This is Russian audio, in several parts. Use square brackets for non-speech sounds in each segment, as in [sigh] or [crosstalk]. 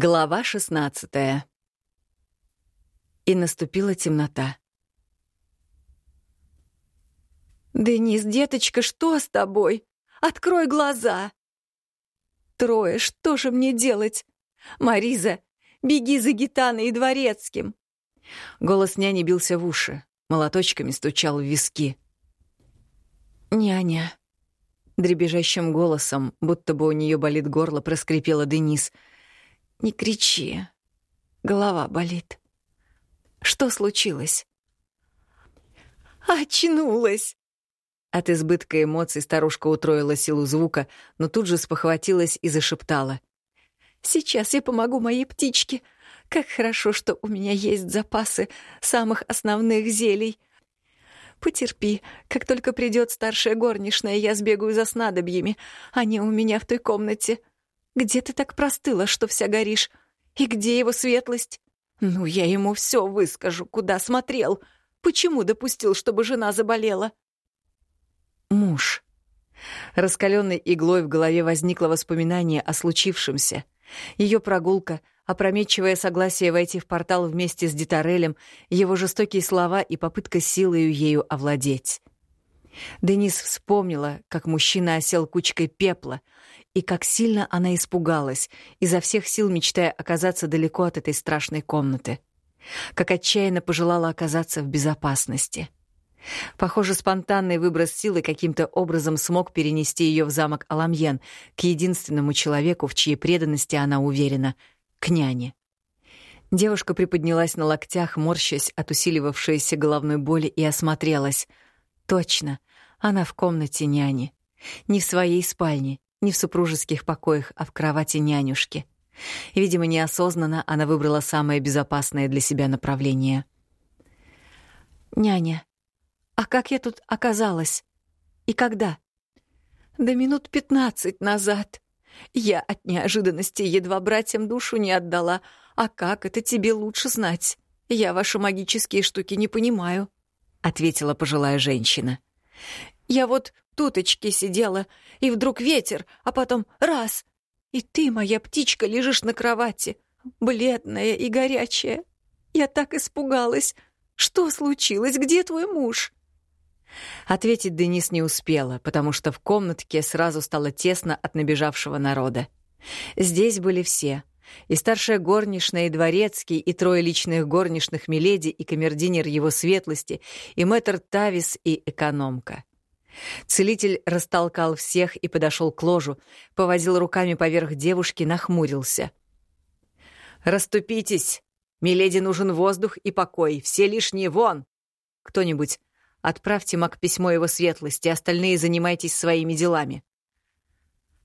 Глава шестнадцатая. И наступила темнота. «Денис, деточка, что с тобой? Открой глаза!» «Трое, что же мне делать? Мариза, беги за гитаной и дворецким!» Голос няни бился в уши, молоточками стучал в виски. «Няня», — дребезжащим голосом, будто бы у нее болит горло, проскрипела Денис. «Не кричи. Голова болит. Что случилось?» «Очнулась!» От избытка эмоций старушка утроила силу звука, но тут же спохватилась и зашептала. «Сейчас я помогу моей птичке. Как хорошо, что у меня есть запасы самых основных зелий. Потерпи, как только придет старшая горничная, я сбегаю за снадобьями. Они у меня в той комнате. Где ты так простыла, что вся горишь? И где его светлость? Ну, я ему все выскажу, куда смотрел. Почему допустил, чтобы жена заболела?» Муж. Раскаленной иглой в голове возникло воспоминание о случившемся. Ее прогулка, опрометчивое согласие войти в портал вместе с Дитарелем, его жестокие слова и попытка силою ею овладеть. Денис вспомнила, как мужчина осел кучкой пепла, и как сильно она испугалась, изо всех сил мечтая оказаться далеко от этой страшной комнаты. Как отчаянно пожелала оказаться в безопасности. Похоже, спонтанный выброс силы каким-то образом смог перенести ее в замок Аламьен, к единственному человеку, в чьей преданности она уверена — к няне. Девушка приподнялась на локтях, морщась от усиливавшейся головной боли, и осмотрелась. Точно, она в комнате няни. Не в своей спальне, не в супружеских покоях, а в кровати нянюшки. Видимо, неосознанно она выбрала самое безопасное для себя направление. «Няня», а как я тут оказалась? И когда? Да минут пятнадцать назад. Я от неожиданности едва братьям душу не отдала. А как это тебе лучше знать? Я ваши магические штуки не понимаю, — ответила пожилая женщина. Я вот туточки сидела, и вдруг ветер, а потом раз — и ты, моя птичка, лежишь на кровати, бледная и горячая. Я так испугалась. Что случилось? Где твой муж?» Ответить Денис не успела, потому что в комнатке сразу стало тесно от набежавшего народа. Здесь были все. И старшая горничная, и дворецкий, и трое личных горничных Миледи, и камердинер его светлости, и мэтр Тавис, и экономка. Целитель растолкал всех и подошел к ложу, повозил руками поверх девушки, нахмурился. «Раступитесь! Миледи нужен воздух и покой. Все лишние вон! Кто-нибудь Отправьте Мак письмо его светлости, остальные занимайтесь своими делами».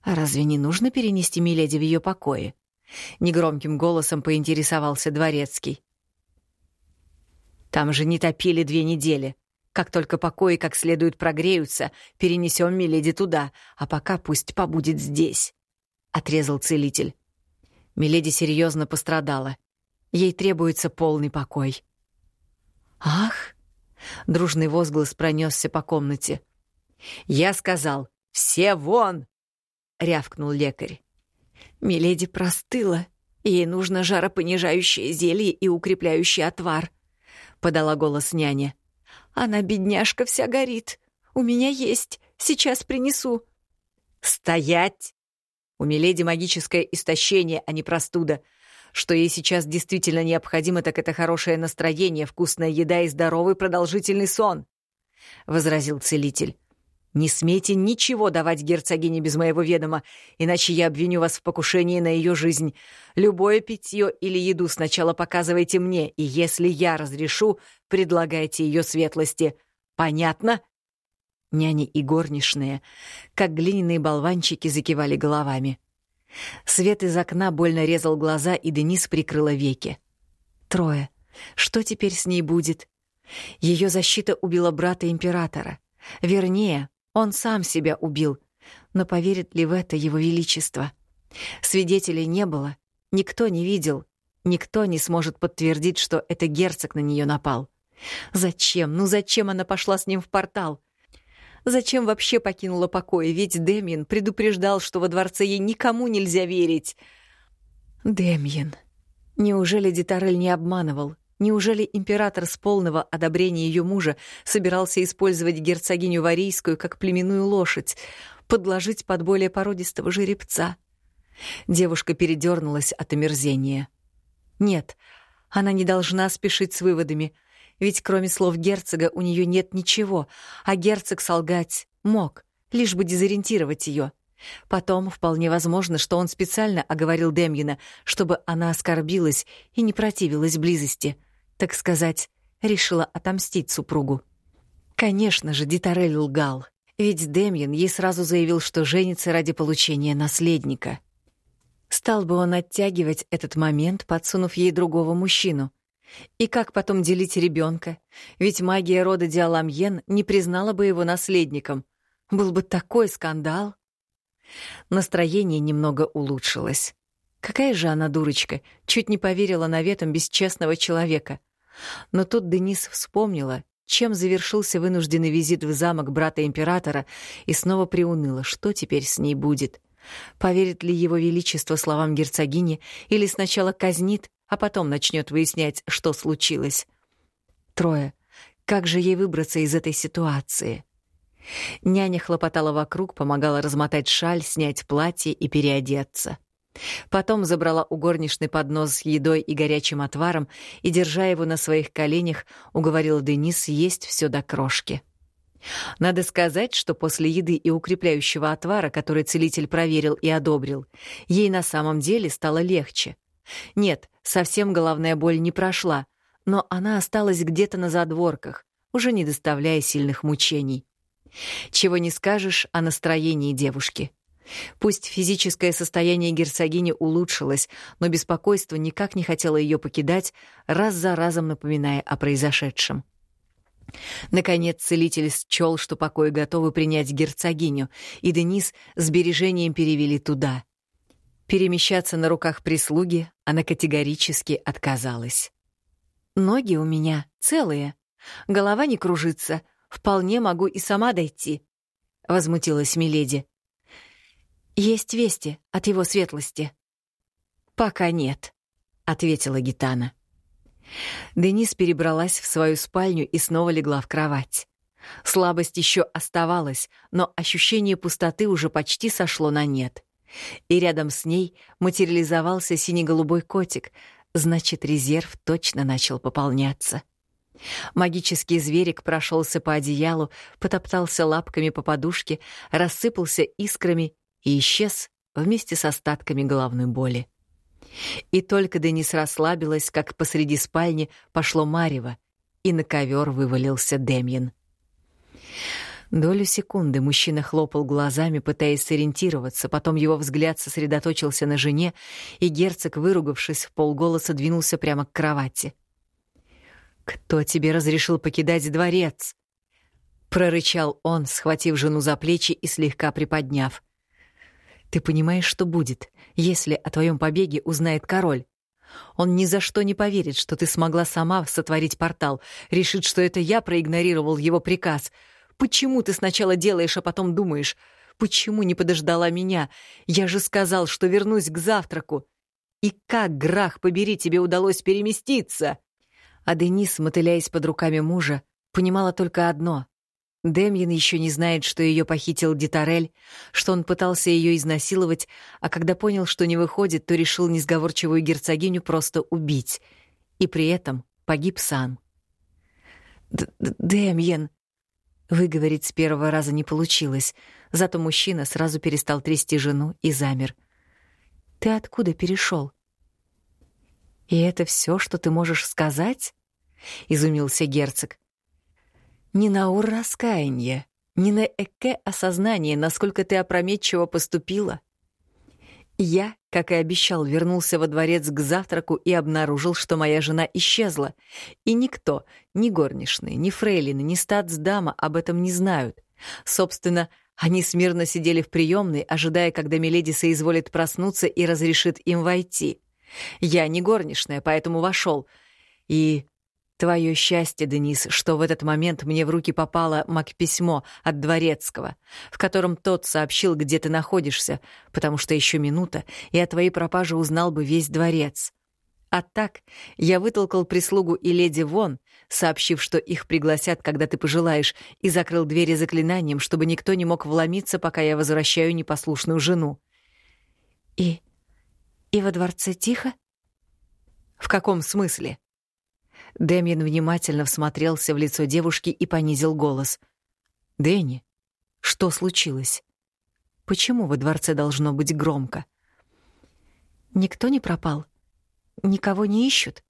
«А разве не нужно перенести Миледи в ее покое?» Негромким голосом поинтересовался Дворецкий. «Там же не топили две недели. Как только покои как следует прогреются, перенесем Миледи туда, а пока пусть побудет здесь», — отрезал целитель. Миледи серьезно пострадала. Ей требуется полный покой. «Ах!» Дружный возглас пронесся по комнате. «Я сказал, все вон!» — рявкнул лекарь. «Миледи простыла. Ей нужно жаропонижающее зелье и укрепляющий отвар», — подала голос няня. «Она, бедняжка, вся горит. У меня есть. Сейчас принесу». «Стоять!» У Миледи магическое истощение, а не простуда. Что ей сейчас действительно необходимо, так это хорошее настроение, вкусная еда и здоровый продолжительный сон», — возразил целитель. «Не смейте ничего давать герцогине без моего ведома, иначе я обвиню вас в покушении на ее жизнь. Любое питье или еду сначала показывайте мне, и если я разрешу, предлагайте ее светлости. Понятно?» Няни и горничные, как глиняные болванчики, закивали головами. Свет из окна больно резал глаза, и Денис прикрыла веки. Трое. Что теперь с ней будет? Ее защита убила брата императора. Вернее, он сам себя убил. Но поверит ли в это его величество? Свидетелей не было, никто не видел, никто не сможет подтвердить, что это герцог на нее напал. Зачем? Ну зачем она пошла с ним в портал? Зачем вообще покинула покой? Ведь Демин предупреждал, что во дворце ей никому нельзя верить. Демьен. Неужели Дитарель не обманывал? Неужели император с полного одобрения ее мужа собирался использовать герцогиню Варийскую как племенную лошадь, подложить под более породистого жеребца? Девушка передернулась от омерзения. Нет, она не должна спешить с выводами, ведь кроме слов герцога у нее нет ничего, а герцог солгать мог, лишь бы дезориентировать ее. Потом вполне возможно, что он специально оговорил Демьена, чтобы она оскорбилась и не противилась близости. Так сказать, решила отомстить супругу. Конечно же, Дитарель лгал, ведь Демьен ей сразу заявил, что женится ради получения наследника. Стал бы он оттягивать этот момент, подсунув ей другого мужчину. И как потом делить ребенка? Ведь магия рода Диаламьен не признала бы его наследником. Был бы такой скандал. Настроение немного улучшилось. Какая же она дурочка, чуть не поверила наветам бесчестного человека. Но тут Денис вспомнила, чем завершился вынужденный визит в замок брата императора, и снова приуныла, что теперь с ней будет. Поверит ли его величество словам герцогини или сначала казнит, а потом начнет выяснять, что случилось? Трое. Как же ей выбраться из этой ситуации? Няня хлопотала вокруг, помогала размотать шаль, снять платье и переодеться. Потом забрала у горничной поднос с едой и горячим отваром и, держа его на своих коленях, уговорила Денис есть все до крошки. Надо сказать, что после еды и укрепляющего отвара, который целитель проверил и одобрил, ей на самом деле стало легче. Нет, совсем головная боль не прошла, но она осталась где-то на задворках, уже не доставляя сильных мучений. Чего не скажешь о настроении девушки. Пусть физическое состояние герцогини улучшилось, но беспокойство никак не хотело ее покидать, раз за разом напоминая о произошедшем. Наконец целитель счел, что покой готовы принять герцогиню, и Денис с бережением перевели туда. Перемещаться на руках прислуги она категорически отказалась. «Ноги у меня целые, голова не кружится, вполне могу и сама дойти», — возмутилась Миледи. «Есть вести от его светлости?» «Пока нет», — ответила Гитана. Денис перебралась в свою спальню и снова легла в кровать. Слабость еще оставалась, но ощущение пустоты уже почти сошло на нет. И рядом с ней материализовался сине-голубой котик, значит, резерв точно начал пополняться. Магический зверик прошелся по одеялу, потоптался лапками по подушке, рассыпался искрами и исчез вместе с остатками головной боли. И только Денис расслабилась, как посреди спальни пошло марево, и на ковер вывалился Демьян. Долю секунды мужчина хлопал глазами, пытаясь сориентироваться, потом его взгляд сосредоточился на жене, и герцог, выругавшись в полголоса, двинулся прямо к кровати. «Кто тебе разрешил покидать дворец?» — прорычал он, схватив жену за плечи и слегка приподняв. «Ты понимаешь, что будет, если о твоем побеге узнает король? Он ни за что не поверит, что ты смогла сама сотворить портал, решит, что это я проигнорировал его приказ. Почему ты сначала делаешь, а потом думаешь? Почему не подождала меня? Я же сказал, что вернусь к завтраку. И как, Грах, побери, тебе удалось переместиться?» А Денис, мотыляясь под руками мужа, понимала только одно. Демьян еще не знает, что ее похитил Дитарель, что он пытался ее изнасиловать, а когда понял, что не выходит, то решил несговорчивую герцогиню просто убить. И при этом погиб сам. «Демьян!» Выговорить с первого раза не получилось, зато мужчина сразу перестал трясти жену и замер. «Ты откуда перешел? «И это все, что ты можешь сказать?» — изумился герцог. Не на ур раскаяние, не на эке осознание, насколько ты опрометчиво поступила. Я, как и обещал, вернулся во дворец к завтраку и обнаружил, что моя жена исчезла. И никто, ни горничные, ни фрейлины, ни статсдама об этом не знают. Собственно, они смирно сидели в приемной, ожидая, когда Миледи соизволит проснуться и разрешит им войти. Я не горничная, поэтому вошел. И Твое счастье, Денис, что в этот момент мне в руки попало маг-письмо от Дворецкого, в котором тот сообщил, где ты находишься, потому что еще минута, и о твоей пропаже узнал бы весь дворец. А так я вытолкал прислугу и леди вон, сообщив, что их пригласят, когда ты пожелаешь, и закрыл двери заклинанием, чтобы никто не мог вломиться, пока я возвращаю непослушную жену. И... и во дворце тихо? В каком смысле? Дэмьен внимательно всмотрелся в лицо девушки и понизил голос. «Дэнни, что случилось? Почему во дворце должно быть громко?» «Никто не пропал. Никого не ищут».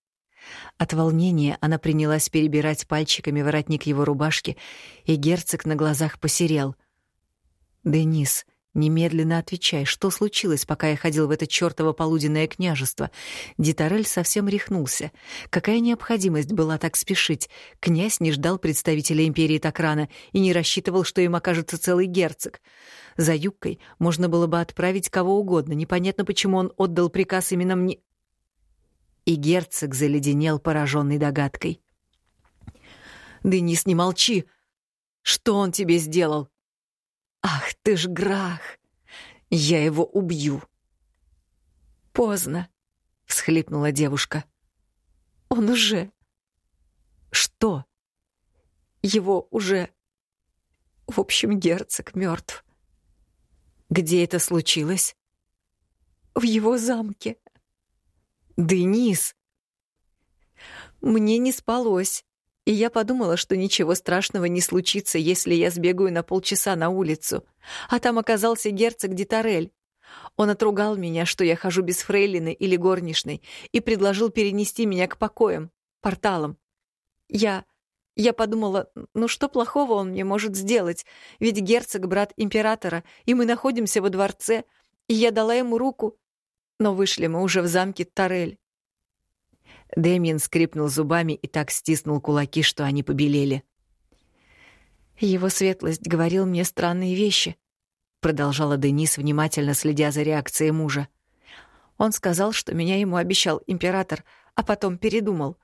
От волнения она принялась перебирать пальчиками воротник его рубашки, и герцог на глазах посерел. «Денис, Немедленно отвечай, что случилось, пока я ходил в это чёртово полуденное княжество? Дитарель совсем рехнулся. Какая необходимость была так спешить? Князь не ждал представителя империи так рано и не рассчитывал, что им окажется целый герцог. За юбкой можно было бы отправить кого угодно, непонятно, почему он отдал приказ именно мне. И герцог заледенел, пораженный догадкой. «Денис, не молчи! Что он тебе сделал?» «Ах ты ж Грах! Я его убью!» «Поздно», — всхлипнула девушка. «Он уже...» «Что?» «Его уже...» «В общем, герцог мертв. «Где это случилось?» «В его замке». «Денис!» «Мне не спалось и я подумала, что ничего страшного не случится, если я сбегаю на полчаса на улицу. А там оказался герцог Дитарель. Он отругал меня, что я хожу без фрейлины или горничной, и предложил перенести меня к покоям, порталам. Я... Я подумала, ну что плохого он мне может сделать? Ведь герцог — брат императора, и мы находимся во дворце, и я дала ему руку. Но вышли мы уже в замке Тарель. Дэмиен скрипнул зубами и так стиснул кулаки, что они побелели. «Его светлость говорил мне странные вещи», — продолжала Денис, внимательно следя за реакцией мужа. «Он сказал, что меня ему обещал император, а потом передумал.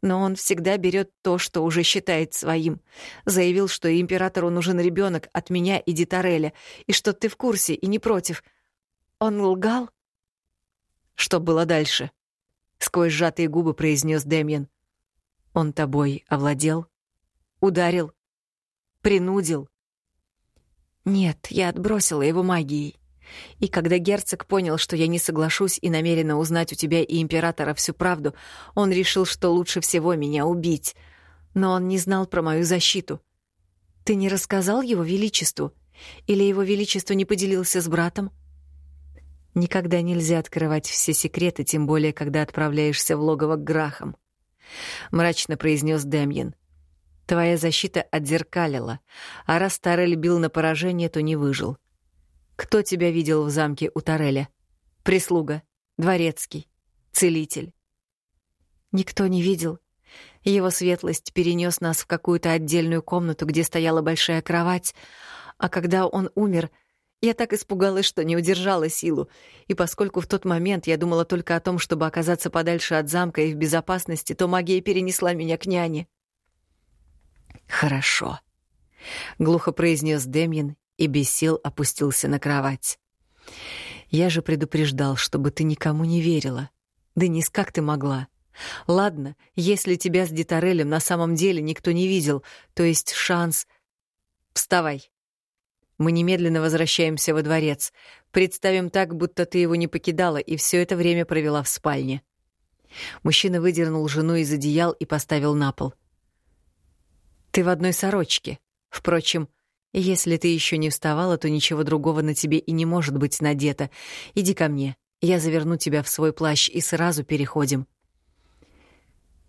Но он всегда берет то, что уже считает своим. Заявил, что императору нужен ребенок от меня и Дитареля, и что ты в курсе и не против. Он лгал?» «Что было дальше?» Сквозь сжатые губы произнес Дэмьен. Он тобой овладел? Ударил? Принудил? Нет, я отбросила его магией. И когда герцог понял, что я не соглашусь и намерена узнать у тебя и императора всю правду, он решил, что лучше всего меня убить. Но он не знал про мою защиту. Ты не рассказал его величеству? Или его величество не поделился с братом? — Никогда нельзя открывать все секреты, тем более, когда отправляешься в логово к Грахам. Мрачно произнес Демьян. Твоя защита отзеркалила, а раз Тарель бил на поражение, то не выжил. Кто тебя видел в замке у Тареля? Прислуга, дворецкий, целитель. Никто не видел. Его светлость перенес нас в какую-то отдельную комнату, где стояла большая кровать, а когда он умер — я так испугалась, что не удержала силу, и поскольку в тот момент я думала только о том, чтобы оказаться подальше от замка и в безопасности, то магия перенесла меня к няне. «Хорошо», — глухо произнес Демьян и без сил опустился на кровать. «Я же предупреждал, чтобы ты никому не верила. Денис, как ты могла? Ладно, если тебя с Дитарелем на самом деле никто не видел, то есть шанс... Вставай!» Мы немедленно возвращаемся во дворец. Представим так, будто ты его не покидала и все это время провела в спальне. Мужчина выдернул жену из одеял и поставил на пол. Ты в одной сорочке. Впрочем, если ты еще не вставала, то ничего другого на тебе и не может быть надето. Иди ко мне. Я заверну тебя в свой плащ и сразу переходим.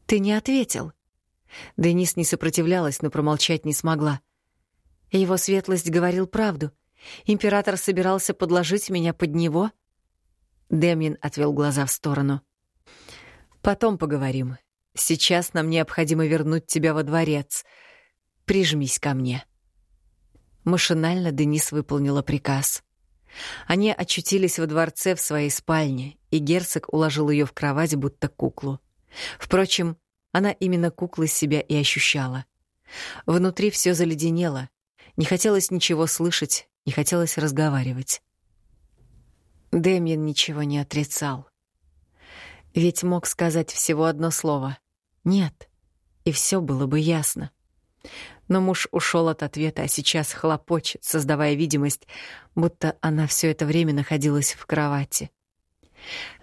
Ты не ответил. Денис не сопротивлялась, но промолчать не смогла. Его светлость говорил правду. Император собирался подложить меня под него? Демин отвел глаза в сторону. Потом поговорим. Сейчас нам необходимо вернуть тебя во дворец. Прижмись ко мне. Машинально Денис выполнила приказ. Они очутились во дворце в своей спальне, и герцог уложил ее в кровать, будто куклу. Впрочем, Она именно куклы себя и ощущала. Внутри все заледенело. Не хотелось ничего слышать, не хотелось разговаривать. Дэмьен ничего не отрицал. Ведь мог сказать всего одно слово «нет», и все было бы ясно. Но муж ушел от ответа, а сейчас хлопочет, создавая видимость, будто она все это время находилась в кровати.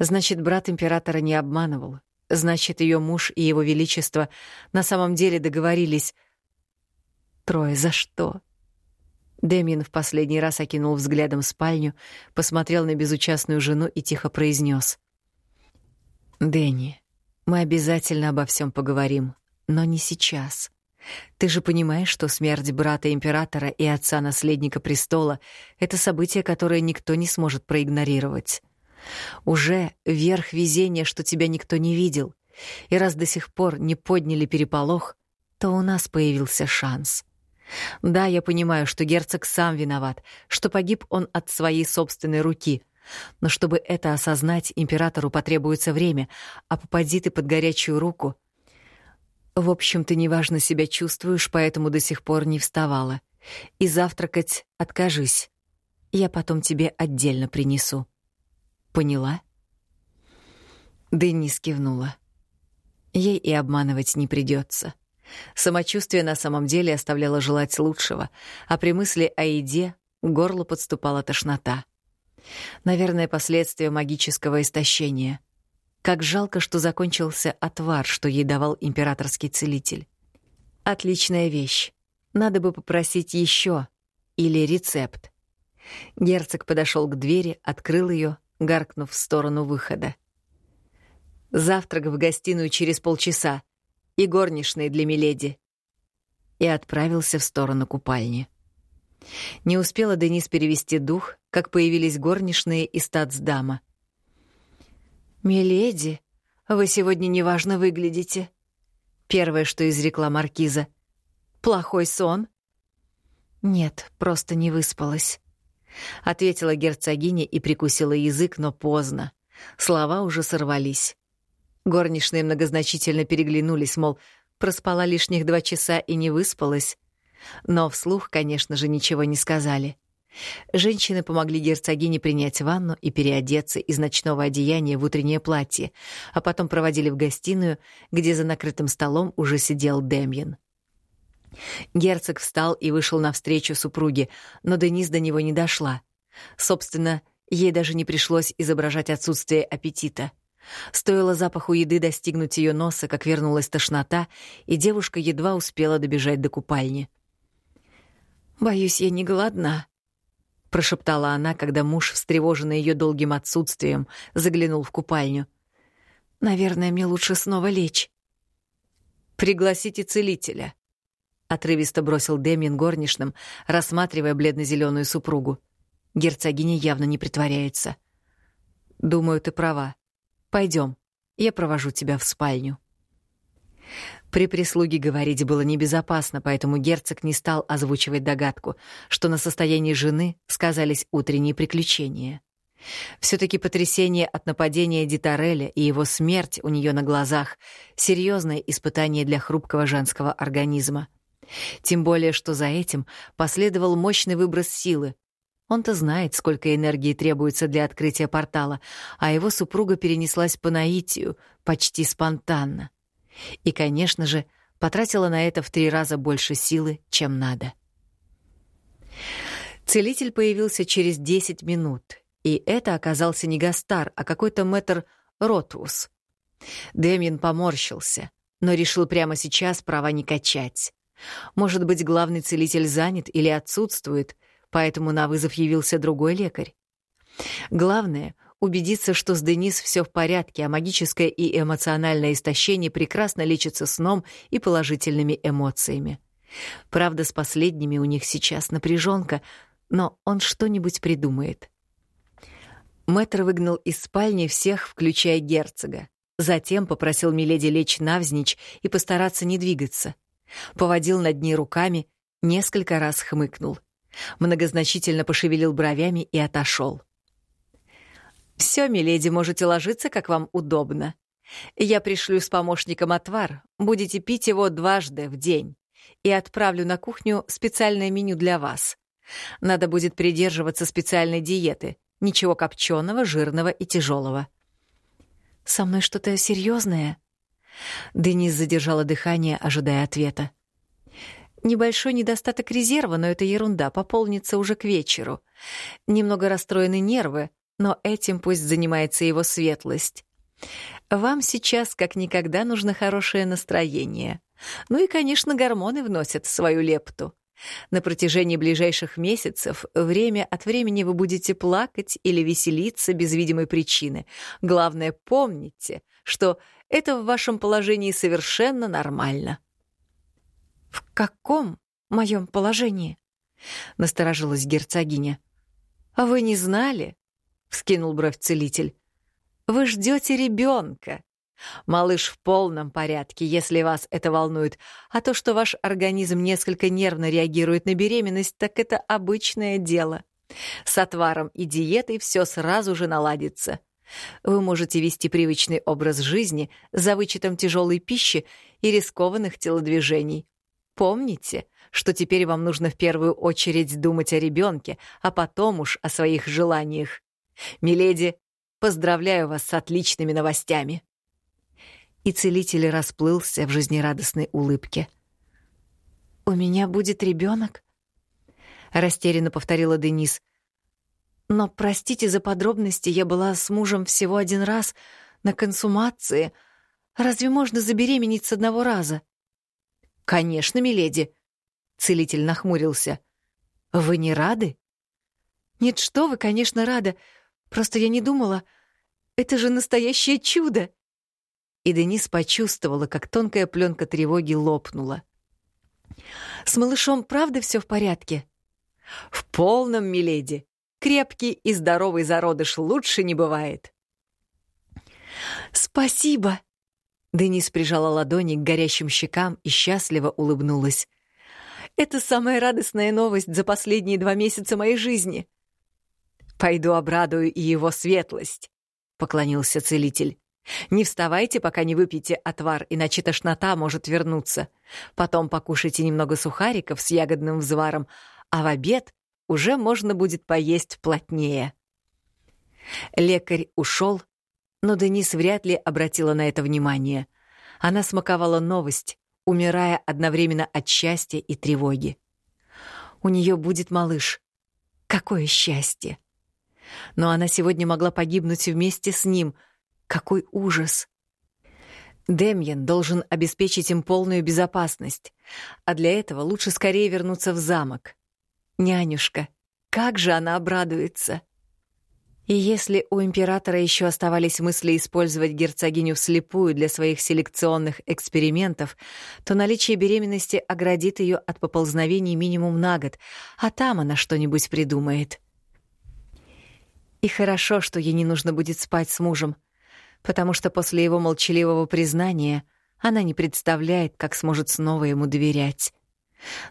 Значит, брат императора не обманывал. Значит, ее муж и его величество на самом деле договорились. Трое за что? Дэмин в последний раз окинул взглядом спальню, посмотрел на безучастную жену и тихо произнес: «Дэнни, мы обязательно обо всем поговорим, но не сейчас. Ты же понимаешь, что смерть брата императора и отца наследника престола — это событие, которое никто не сможет проигнорировать. Уже верх везения, что тебя никто не видел. И раз до сих пор не подняли переполох, то у нас появился шанс. Да, я понимаю, что герцог сам виноват, что погиб он от своей собственной руки. Но чтобы это осознать, императору потребуется время, а попади ты под горячую руку... В общем, ты неважно себя чувствуешь, поэтому до сих пор не вставала. И завтракать откажись. Я потом тебе отдельно принесу. Поняла? Денис кивнула. Ей и обманывать не придется. Самочувствие на самом деле оставляло желать лучшего, а при мысли о еде горло подступала тошнота. Наверное, последствия магического истощения. Как жалко, что закончился отвар, что ей давал императорский целитель. Отличная вещь. Надо бы попросить еще или рецепт. Герцог подошел к двери, открыл ее гаркнув в сторону выхода. «Завтрак в гостиную через полчаса и горничные для миледи». И отправился в сторону купальни. Не успела Денис перевести дух, как появились горничные и статсдама. «Миледи, вы сегодня неважно выглядите», — первое, что изрекла маркиза. «Плохой сон?» «Нет, просто не выспалась». — ответила герцогиня и прикусила язык, но поздно. Слова уже сорвались. Горничные многозначительно переглянулись, мол, проспала лишних два часа и не выспалась. Но вслух, конечно же, ничего не сказали. Женщины помогли герцогине принять ванну и переодеться из ночного одеяния в утреннее платье, а потом проводили в гостиную, где за накрытым столом уже сидел Демьян. Герцог встал и вышел навстречу супруге, но Денис до него не дошла. Собственно, ей даже не пришлось изображать отсутствие аппетита. Стоило запаху еды достигнуть ее носа, как вернулась тошнота, и девушка едва успела добежать до купальни. «Боюсь, я не голодна», — прошептала она, когда муж, встревоженный ее долгим отсутствием, заглянул в купальню. «Наверное, мне лучше снова лечь». «Пригласите целителя», отрывисто бросил Дэмин горничным, рассматривая бледно-зеленую супругу. Герцогиня явно не притворяется. Думаю, ты права. Пойдем, я провожу тебя в спальню. При прислуге говорить было небезопасно, поэтому герцог не стал озвучивать догадку, что на состоянии жены сказались утренние приключения. Все-таки потрясение от нападения Дитареля и его смерть у нее на глазах — серьезное испытание для хрупкого женского организма. Тем более, что за этим последовал мощный выброс силы. Он-то знает, сколько энергии требуется для открытия портала, а его супруга перенеслась по наитию, почти спонтанно. И, конечно же, потратила на это в три раза больше силы, чем надо. Целитель появился через 10 минут, и это оказался не Гастар, а какой-то мэтр Ротвус. Дэмин поморщился, но решил прямо сейчас права не качать. Может быть, главный целитель занят или отсутствует, поэтому на вызов явился другой лекарь. Главное — убедиться, что с Денис все в порядке, а магическое и эмоциональное истощение прекрасно лечится сном и положительными эмоциями. Правда, с последними у них сейчас напряженка, но он что-нибудь придумает. Мэтр выгнал из спальни всех, включая герцога. Затем попросил Миледи лечь навзничь и постараться не двигаться поводил над ней руками, несколько раз хмыкнул. Многозначительно пошевелил бровями и отошел. «Все, миледи, можете ложиться, как вам удобно. Я пришлю с помощником отвар, будете пить его дважды в день, и отправлю на кухню специальное меню для вас. Надо будет придерживаться специальной диеты, ничего копченого, жирного и тяжелого. «Со мной что-то серьезное? Денис задержала дыхание, ожидая ответа. Небольшой недостаток резерва, но это ерунда, пополнится уже к вечеру. Немного расстроены нервы, но этим пусть занимается его светлость. Вам сейчас как никогда нужно хорошее настроение. Ну и, конечно, гормоны вносят свою лепту. На протяжении ближайших месяцев время от времени вы будете плакать или веселиться без видимой причины. Главное, помните, что это в вашем положении совершенно нормально. «В каком моем положении?» — насторожилась герцогиня. «А вы не знали?» — вскинул бровь целитель. «Вы ждете ребенка. Малыш в полном порядке, если вас это волнует, а то, что ваш организм несколько нервно реагирует на беременность, так это обычное дело. С отваром и диетой все сразу же наладится. Вы можете вести привычный образ жизни за вычетом тяжелой пищи и рискованных телодвижений. Помните, что теперь вам нужно в первую очередь думать о ребенке, а потом уж о своих желаниях. Миледи, поздравляю вас с отличными новостями. И целитель расплылся в жизнерадостной улыбке. «У меня будет ребенок? растерянно повторила Денис. «Но простите за подробности, я была с мужем всего один раз на консумации. Разве можно забеременеть с одного раза?» «Конечно, миледи», — целитель нахмурился. «Вы не рады?» «Нет, что вы, конечно, рада. Просто я не думала. Это же настоящее чудо!» И Денис почувствовала, как тонкая пленка тревоги лопнула. «С малышом правда все в порядке?» «В полном, миледи. Крепкий и здоровый зародыш лучше не бывает». «Спасибо!» Денис прижала ладони к горящим щекам и счастливо улыбнулась. «Это самая радостная новость за последние два месяца моей жизни». «Пойду обрадую и его светлость», — поклонился целитель. «Не вставайте, пока не выпьете отвар, иначе тошнота может вернуться. Потом покушайте немного сухариков с ягодным взваром, а в обед уже можно будет поесть плотнее». Лекарь ушел, но Денис вряд ли обратила на это внимание. Она смаковала новость, умирая одновременно от счастья и тревоги. У нее будет малыш. Какое счастье! Но она сегодня могла погибнуть вместе с ним. Какой ужас! Демьян должен обеспечить им полную безопасность, а для этого лучше скорее вернуться в замок. Нянюшка, как же она обрадуется! И если у императора еще оставались мысли использовать герцогиню вслепую для своих селекционных экспериментов, то наличие беременности оградит ее от поползновений минимум на год, а там она что-нибудь придумает. И хорошо, что ей не нужно будет спать с мужем, потому что после его молчаливого признания она не представляет, как сможет снова ему доверять.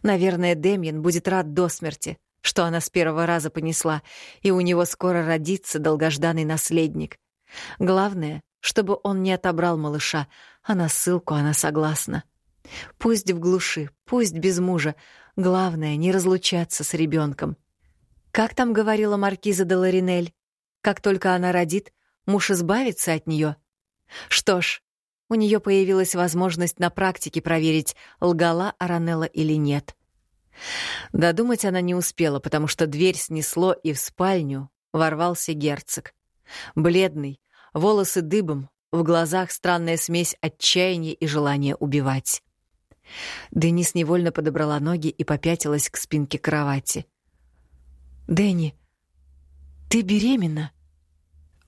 Наверное, Демьян будет рад до смерти, что она с первого раза понесла, и у него скоро родится долгожданный наследник. Главное, чтобы он не отобрал малыша, а на ссылку она согласна. Пусть в глуши, пусть без мужа, главное — не разлучаться с ребенком. Как там говорила маркиза де Ларинель? Как только она родит, муж избавится от нее. Что ж, у нее появилась возможность на практике проверить, лгала Аранелла или нет. Додумать она не успела, потому что дверь снесло, и в спальню ворвался герцог. Бледный, волосы дыбом, в глазах странная смесь отчаяния и желания убивать. Денис невольно подобрала ноги и попятилась к спинке кровати. «Дэнни, ты беременна?»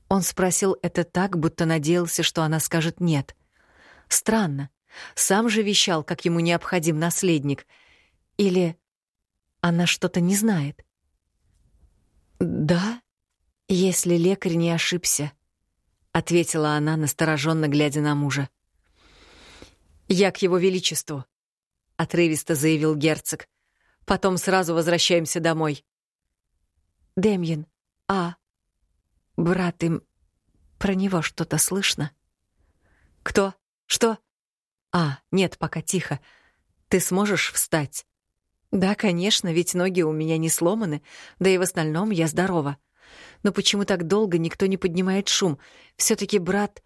Он спросил это так, будто надеялся, что она скажет «нет». Странно. Сам же вещал, как ему необходим наследник — или она что-то не знает? «Да, если лекарь не ошибся», — ответила она, настороженно глядя на мужа. «Я к его величеству», — отрывисто заявил герцог. «Потом сразу возвращаемся домой». «Демьян, а брат им про него что-то слышно?» «Кто? Что?» «А, нет, пока тихо. Ты сможешь встать?» «Да, конечно, ведь ноги у меня не сломаны, да и в остальном я здорова. Но почему так долго никто не поднимает шум? все таки брат...»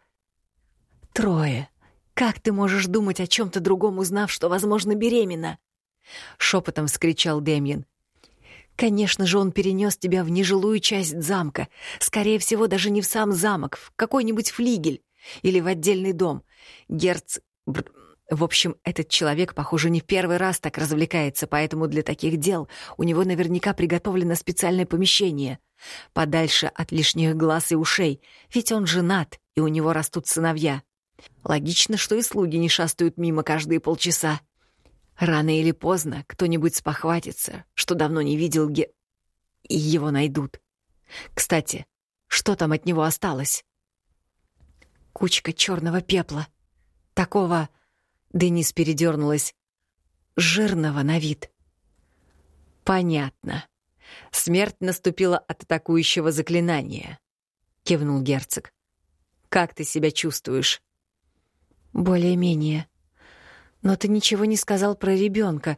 «Трое. Как ты можешь думать о чем то другом, узнав, что, возможно, беременна?» Шепотом вскричал Демьян. Конечно же, он перенес тебя в нежилую часть замка. Скорее всего, даже не в сам замок, в какой-нибудь флигель или в отдельный дом. Герц... В общем, этот человек, похоже, не первый раз так развлекается, поэтому для таких дел у него наверняка приготовлено специальное помещение. Подальше от лишних глаз и ушей, ведь он женат, и у него растут сыновья. Логично, что и слуги не шастают мимо каждые полчаса. Рано или поздно кто-нибудь спохватится, что давно не видел Ге... И его найдут. Кстати, что там от него осталось? Кучка черного пепла. Такого... Денис передернулась. Жирного на вид. Понятно. Смерть наступила от атакующего заклинания. Кивнул герцог. Как ты себя чувствуешь? Более-менее. Но ты ничего не сказал про ребенка.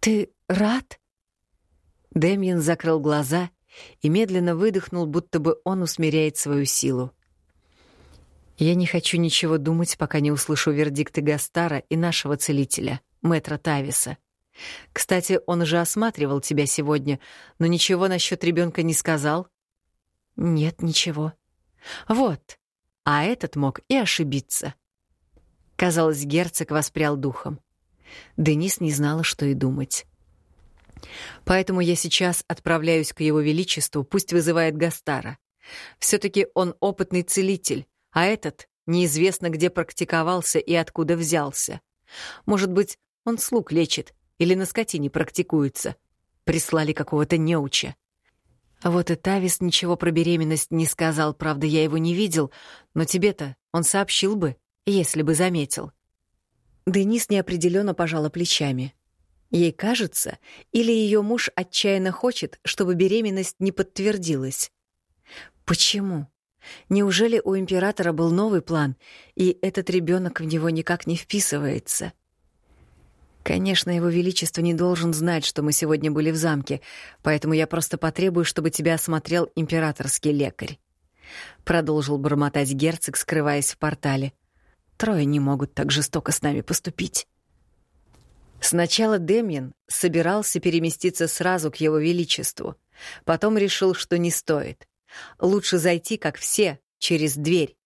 Ты рад? Демьян закрыл глаза и медленно выдохнул, будто бы он усмиряет свою силу. Я не хочу ничего думать, пока не услышу вердикты Гастара и нашего целителя, мэтра Тависа. Кстати, он же осматривал тебя сегодня, но ничего насчет ребенка не сказал? Нет, ничего. Вот. А этот мог и ошибиться. Казалось, герцог воспрял духом. Денис не знала, что и думать. Поэтому я сейчас отправляюсь к его величеству, пусть вызывает Гастара. все таки он опытный целитель, а этот неизвестно где практиковался и откуда взялся. Может быть, он слуг лечит или на скотине практикуется. Прислали какого-то неуча. Вот и Тавис ничего про беременность не сказал, правда, я его не видел, но тебе-то он сообщил бы если бы заметил. Денис неопределенно пожала плечами. Ей кажется, или ее муж отчаянно хочет, чтобы беременность не подтвердилась. Почему? Неужели у императора был новый план, и этот ребенок в него никак не вписывается? Конечно, его величество не должен знать, что мы сегодня были в замке, поэтому я просто потребую, чтобы тебя осмотрел императорский лекарь. Продолжил бормотать герцог, скрываясь в портале. Трое не могут так жестоко с нами поступить. Сначала Демьян собирался переместиться сразу к его величеству, потом решил, что не стоит. Лучше зайти, как все, через дверь,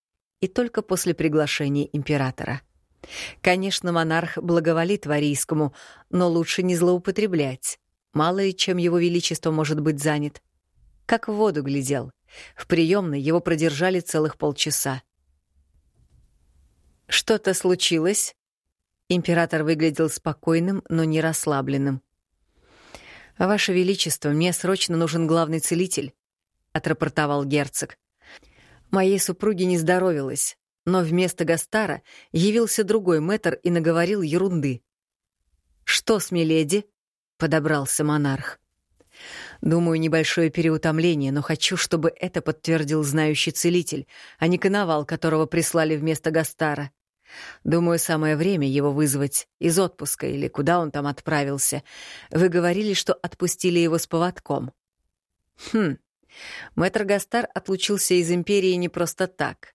и только после приглашения императора. Конечно, монарх благоволит Варийскому, но лучше не злоупотреблять. Мало ли чем его величество может быть занят. Как в воду глядел. В приемной его продержали целых полчаса. «Что-то случилось?» Император выглядел спокойным, но не расслабленным. «Ваше Величество, мне срочно нужен главный целитель», — отрапортовал герцог. «Моей супруге не здоровилось, но вместо Гастара явился другой мэтр и наговорил ерунды». «Что с Миледи?» — подобрался монарх. «Думаю, небольшое переутомление, но хочу, чтобы это подтвердил знающий целитель, а не коновал, которого прислали вместо Гастара. Думаю, самое время его вызвать из отпуска или куда он там отправился. Вы говорили, что отпустили его с поводком. Хм. Мэтр Гастар отлучился из империи не просто так.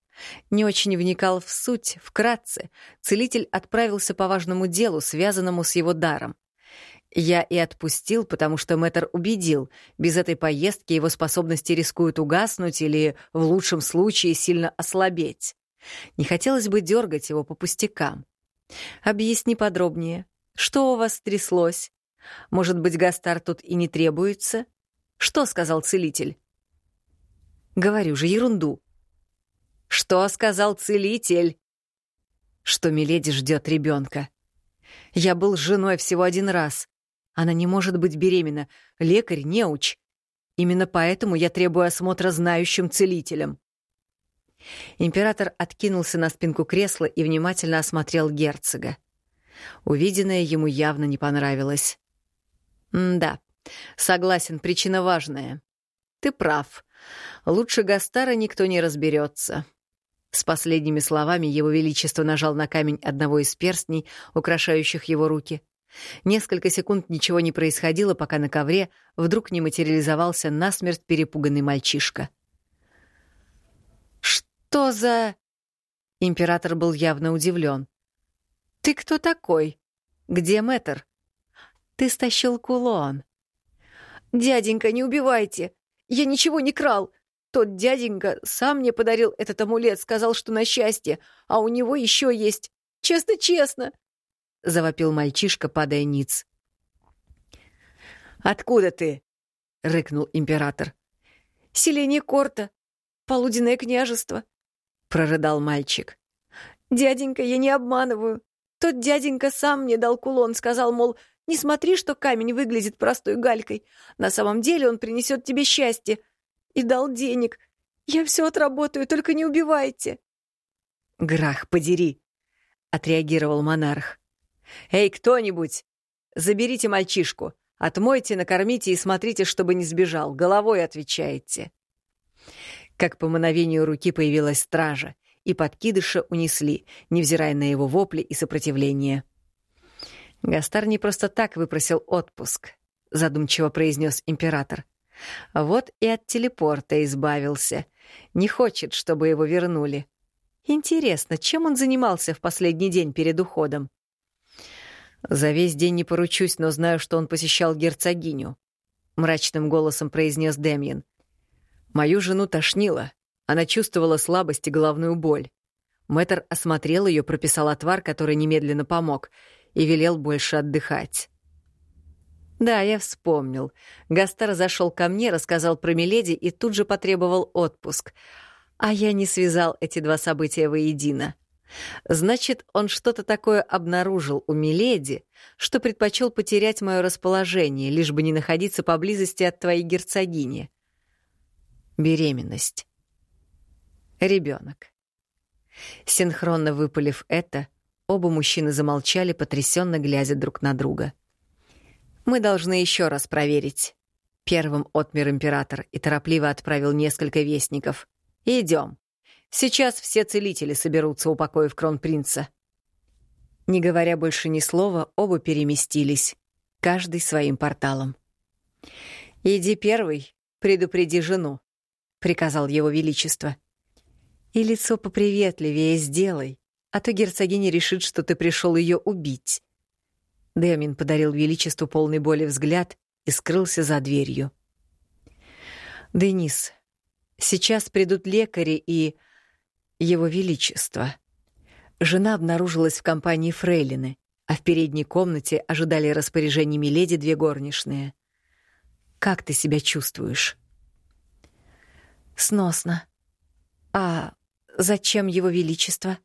Не очень вникал в суть, вкратце. Целитель отправился по важному делу, связанному с его даром. Я и отпустил, потому что мэтр убедил, без этой поездки его способности рискуют угаснуть или, в лучшем случае, сильно ослабеть. Не хотелось бы дергать его по пустякам. Объясни подробнее, что у вас стряслось? Может быть, Гастар тут и не требуется? Что сказал целитель? Говорю же ерунду. Что сказал целитель? Что Миледи ждет ребенка. Я был женой всего один раз. Она не может быть беременна. Лекарь не уч. Именно поэтому я требую осмотра знающим целителем. Император откинулся на спинку кресла и внимательно осмотрел герцога. Увиденное ему явно не понравилось. «Да, согласен, причина важная. Ты прав. Лучше Гастара никто не разберется. С последними словами его величество нажал на камень одного из перстней, украшающих его руки. Несколько секунд ничего не происходило, пока на ковре вдруг не материализовался насмерть перепуганный мальчишка. «Что за...» Император был явно удивлен. «Ты кто такой? Где мэтр?» «Ты стащил кулон». «Дяденька, не убивайте! Я ничего не крал! Тот дяденька сам мне подарил этот амулет, сказал, что на счастье, а у него еще есть. Честно-честно!» — завопил мальчишка, падая ниц. «Откуда ты?» — рыкнул император. «Селение Корта, полуденное княжество», — прорыдал мальчик. «Дяденька, я не обманываю. Тот дяденька сам мне дал кулон, сказал, мол, не смотри, что камень выглядит простой галькой. На самом деле он принесет тебе счастье и дал денег. Я все отработаю, только не убивайте». «Грах, подери!» — отреагировал монарх. «Эй, кто-нибудь! Заберите мальчишку, отмойте, накормите и смотрите, чтобы не сбежал, головой отвечаете». Как по мановению руки появилась стража, и подкидыша унесли, невзирая на его вопли и сопротивление. Гастар не просто так выпросил отпуск, задумчиво произнес император. Вот и от телепорта избавился. Не хочет, чтобы его вернули. Интересно, чем он занимался в последний день перед уходом? За весь день не поручусь, но знаю, что он посещал герцогиню, мрачным голосом произнес Демьян. Мою жену тошнило. Она чувствовала слабость и головную боль. Мэтр осмотрел ее, прописал отвар, который немедленно помог, и велел больше отдыхать. Да, я вспомнил. Гастар зашел ко мне, рассказал про Миледи и тут же потребовал отпуск. А я не связал эти два события воедино. Значит, он что-то такое обнаружил у Миледи, что предпочел потерять мое расположение, лишь бы не находиться поблизости от твоей герцогини. Беременность. Ребенок. Синхронно выпалив это, оба мужчины замолчали, потрясенно глядя друг на друга. Мы должны еще раз проверить. Первым отмер император и торопливо отправил несколько вестников. Идем. Сейчас все целители соберутся, упокоив кронпринца. Не говоря больше ни слова, оба переместились, каждый своим порталом. «Иди первый, предупреди жену», — приказал его величество. «И лицо поприветливее сделай, а то герцогиня решит, что ты пришел ее убить». Демин подарил Величеству полный боли взгляд и скрылся за дверью. «Денис, сейчас придут лекари и... Его Величество». Жена обнаружилась в компании Фрейлины, а в передней комнате ожидали распоряжений Миледи две горничные. «Как ты себя чувствуешь?» «Сносно. А зачем Его Величество?»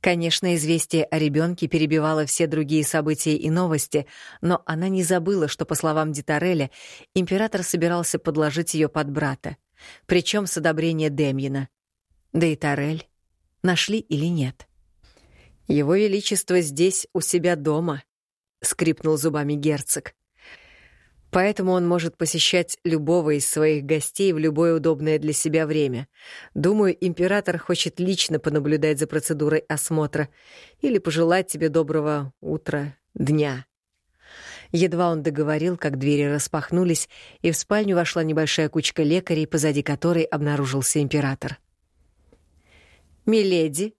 Конечно, известие о ребенке перебивало все другие события и новости, но она не забыла, что, по словам Дитареля, император собирался подложить ее под брата, причем с одобрения Демьина. Да и Тарель нашли или нет. «Его Величество здесь, у себя дома», — скрипнул зубами герцог. Поэтому он может посещать любого из своих гостей в любое удобное для себя время. Думаю, император хочет лично понаблюдать за процедурой осмотра или пожелать тебе доброго утра, дня. Едва он договорил, как двери распахнулись, и в спальню вошла небольшая кучка лекарей, позади которой обнаружился император. «Миледи»,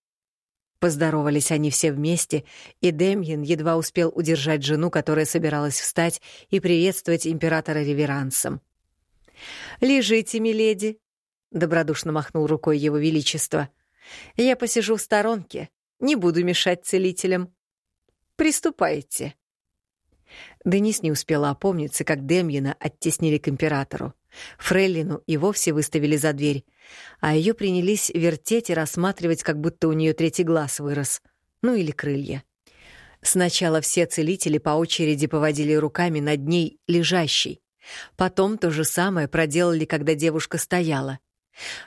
Поздоровались они все вместе, и Демьян едва успел удержать жену, которая собиралась встать и приветствовать императора реверансом. «Лежите, миледи», — добродушно махнул рукой его величество. «Я посижу в сторонке, не буду мешать целителям. Приступайте». Денис не успела опомниться, как Демьяна оттеснили к императору. Фрейлину и вовсе выставили за дверь, а ее принялись вертеть и рассматривать, как будто у нее третий глаз вырос. Ну или крылья. Сначала все целители по очереди поводили руками над ней лежащей. Потом то же самое проделали, когда девушка стояла.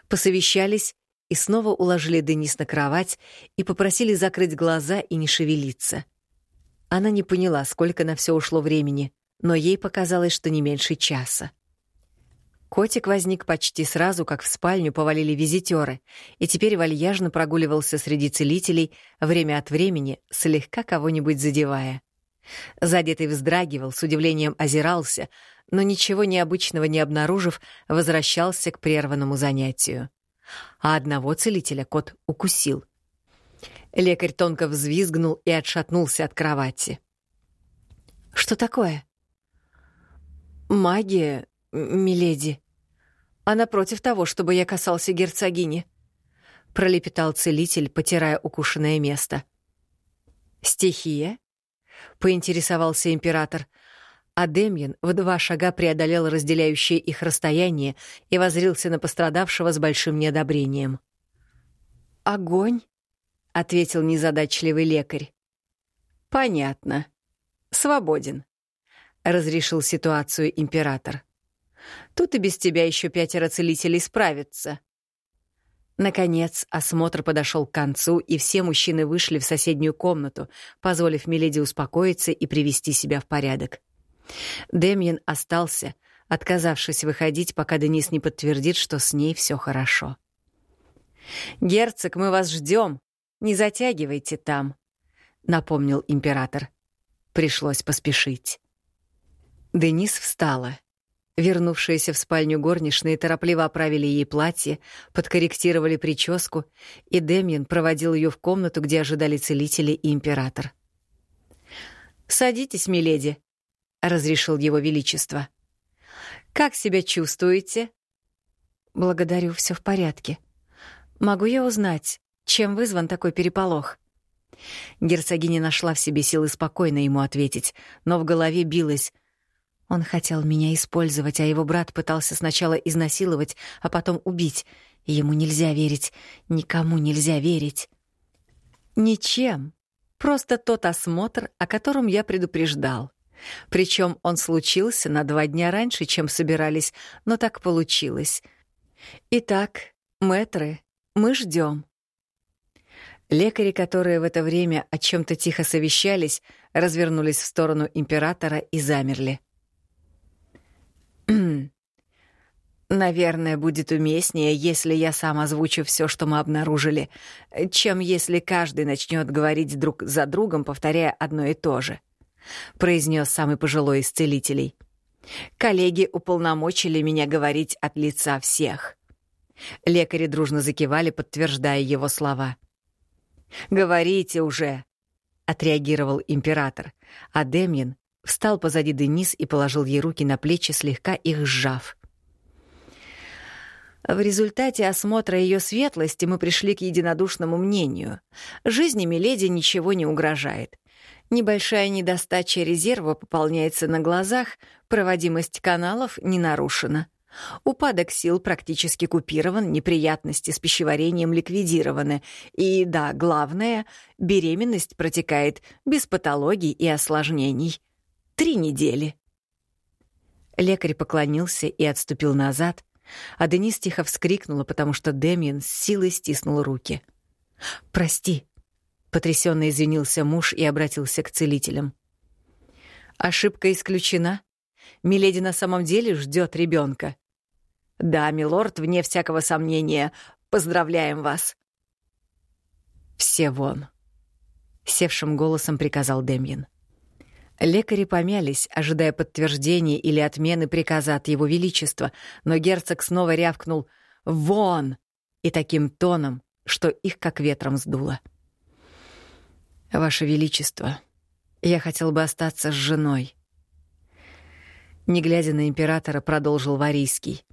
Посовещались и снова уложили Денис на кровать и попросили закрыть глаза и не шевелиться. Она не поняла, сколько на все ушло времени, но ей показалось, что не меньше часа. Котик возник почти сразу, как в спальню повалили визитеры, и теперь вальяжно прогуливался среди целителей, время от времени слегка кого-нибудь задевая. Задетый вздрагивал, с удивлением озирался, но ничего необычного не обнаружив, возвращался к прерванному занятию. А одного целителя кот укусил. Лекарь тонко взвизгнул и отшатнулся от кровати. «Что такое?» «Магия, миледи. Она против того, чтобы я касался герцогини», — пролепетал целитель, потирая укушенное место. «Стихия?» — поинтересовался император. А Демьян в два шага преодолел разделяющее их расстояние и возрился на пострадавшего с большим неодобрением. «Огонь?» — ответил незадачливый лекарь. «Понятно. Свободен», — разрешил ситуацию император. «Тут и без тебя еще пятеро целителей справятся». Наконец, осмотр подошел к концу, и все мужчины вышли в соседнюю комнату, позволив Миледи успокоиться и привести себя в порядок. Демьян остался, отказавшись выходить, пока Денис не подтвердит, что с ней все хорошо. «Герцог, мы вас ждем. Не затягивайте там», — напомнил император. Пришлось поспешить. Денис встала. Вернувшиеся в спальню горничные торопливо оправили ей платье, подкорректировали прическу, и Демьян проводил ее в комнату, где ожидали целители и император. «Садитесь, миледи», — разрешил его величество. «Как себя чувствуете?» «Благодарю, все в порядке. Могу я узнать, чем вызван такой переполох?» Герцогиня нашла в себе силы спокойно ему ответить, но в голове билась — он хотел меня использовать, а его брат пытался сначала изнасиловать, а потом убить. ему нельзя верить, никому нельзя верить. Ничем. Просто тот осмотр, о котором я предупреждал. Причем он случился на два дня раньше, чем собирались, но так получилось. Итак, мэтры, мы ждем. Лекари, которые в это время о чем то тихо совещались, развернулись в сторону императора и замерли. [clears throat] Наверное, будет уместнее, если я сам озвучу все, что мы обнаружили, чем если каждый начнет говорить друг за другом, повторяя одно и то же, произнес самый пожилой из целителей. Коллеги уполномочили меня говорить от лица всех. Лекари дружно закивали, подтверждая его слова. «Говорите уже!» — отреагировал император, а Демьян встал позади Денис и положил ей руки на плечи, слегка их сжав. В результате осмотра ее светлости мы пришли к единодушному мнению. Жизни Миледи ничего не угрожает. Небольшая недостача резерва пополняется на глазах, проводимость каналов не нарушена. Упадок сил практически купирован, неприятности с пищеварением ликвидированы. И, да, главное, беременность протекает без патологий и осложнений. Три недели. Лекарь поклонился и отступил назад, а Денис тихо вскрикнула, потому что Дэмиен с силой стиснул руки. «Прости», — потрясенно извинился муж и обратился к целителям. «Ошибка исключена. Миледи на самом деле ждет ребенка. «Да, милорд, вне всякого сомнения. Поздравляем вас». «Все вон», — севшим голосом приказал Демьян. Лекари помялись, ожидая подтверждения или отмены приказа от его величества, но герцог снова рявкнул «Вон!» и таким тоном, что их как ветром сдуло. «Ваше Величество, я хотел бы остаться с женой». Не глядя на императора, продолжил Варийский.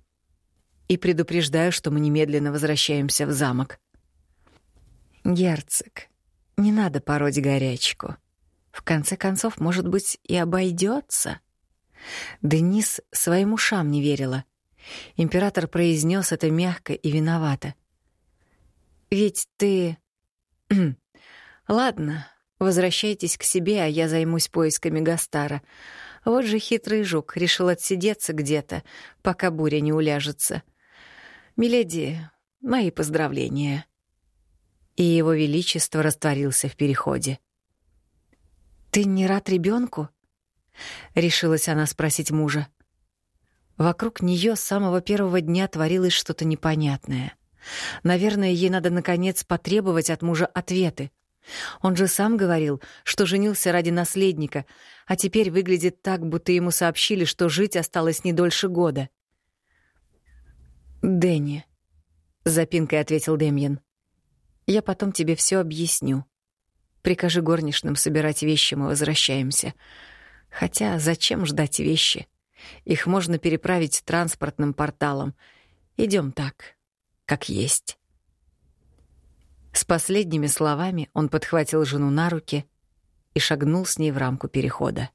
«И предупреждаю, что мы немедленно возвращаемся в замок». «Герцог, не надо пороть горячку», в конце концов, может быть, и обойдется. Денис своим ушам не верила. Император произнес это мягко и виновато. «Ведь ты...» [clears throat] «Ладно, возвращайтесь к себе, а я займусь поисками Гастара. Вот же хитрый жук решил отсидеться где-то, пока буря не уляжется. Миледи, мои поздравления». И его величество растворился в переходе. «Ты не рад ребенку? решилась она спросить мужа. Вокруг нее с самого первого дня творилось что-то непонятное. Наверное, ей надо наконец потребовать от мужа ответы. Он же сам говорил, что женился ради наследника, а теперь выглядит так, будто ему сообщили, что жить осталось не дольше года. «Дэнни», — запинкой ответил Демьян, — «я потом тебе все объясню. Прикажи горничным собирать вещи, мы возвращаемся. Хотя зачем ждать вещи? Их можно переправить транспортным порталом. Идем так, как есть». С последними словами он подхватил жену на руки и шагнул с ней в рамку перехода.